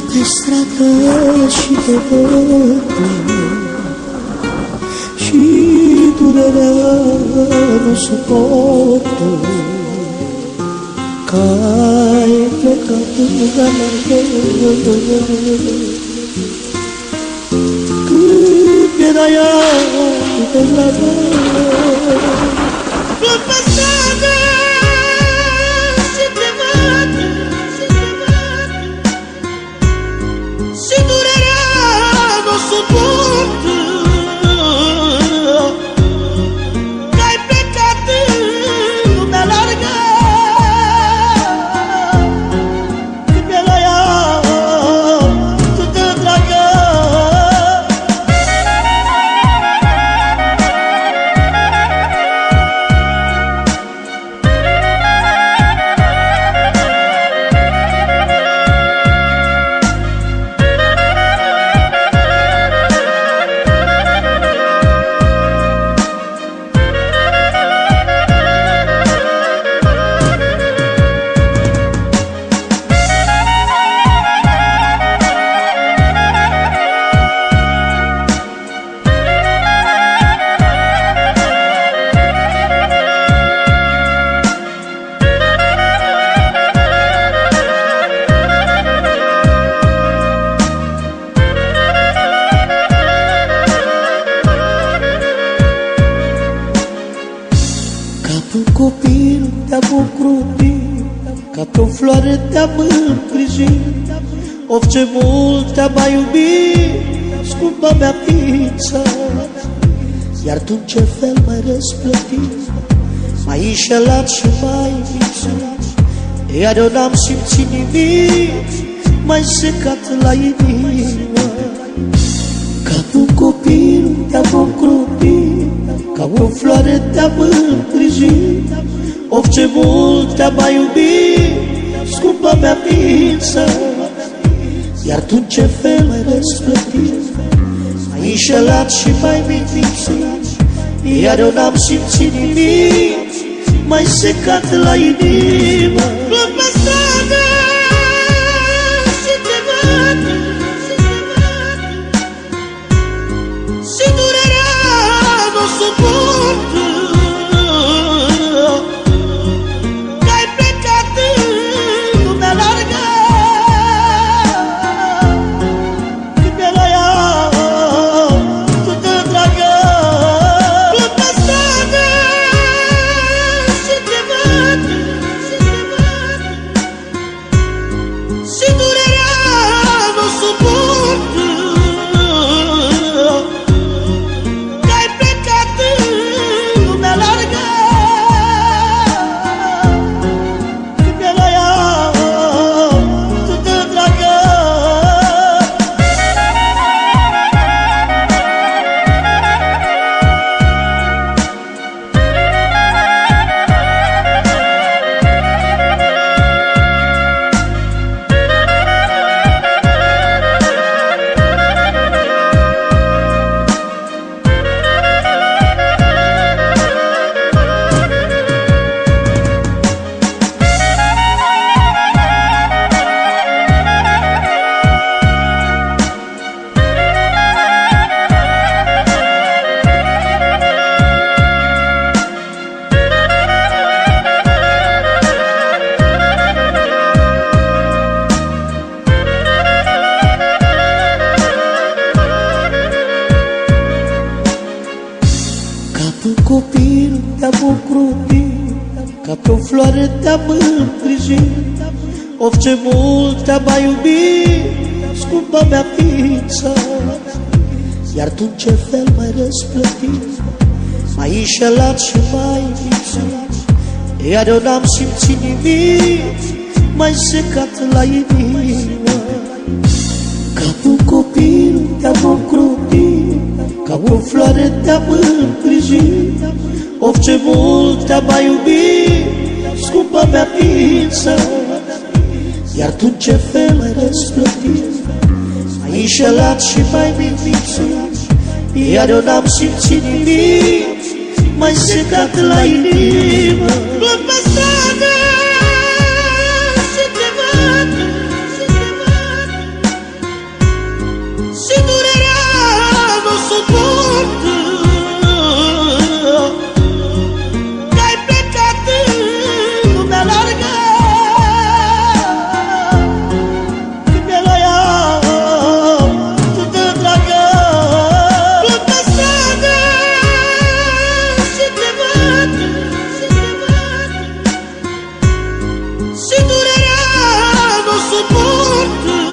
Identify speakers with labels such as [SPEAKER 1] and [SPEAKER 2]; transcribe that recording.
[SPEAKER 1] pe stradă și te văd Și durerea nu suportă Că ai plecat în alergă Când era ea pe stradă te-am ocrotit Ca pe o floare te-am îngrijit. Of ce mult te-am mai iubit Scumpa mea pizza. Iar tu în ce fel mai răsplătit M-ai înșelat și mai lipsit Iar eu n-am simțit nimic Mai secat la inimă. Ca pe un copil te-am ocrotit Ca o floare te-am îngrijit Of ce mult te-am mai iubit Scumpa mea pizza Iar tu în ce fel mai răsplătit M-ai înșelat și mai mințit. Iar eu n-am simțit nimic Mai secat la inimă.
[SPEAKER 2] Pe stradă și te văd Și durerea
[SPEAKER 1] copil te-am ocrotit Ca pe o floare te-am îngrijit Of ce mult te-am mai iubit Scumpa mea pizza Iar tu în ce fel mai răsplătit M-ai înșelat și mai lipsit Iar eu n-am simțit nimic Mai secat la inimă. Ca pe un copil te-am ocrotit Ca o floare te-am îngrijit Of ce mult te-am mai iubit Scumpa mea pizza Iar tu în ce fel mai răsplătit M-ai înșelat și mai mințit Iar eu n-am simțit nimic Mai secat la inimă.
[SPEAKER 2] Pe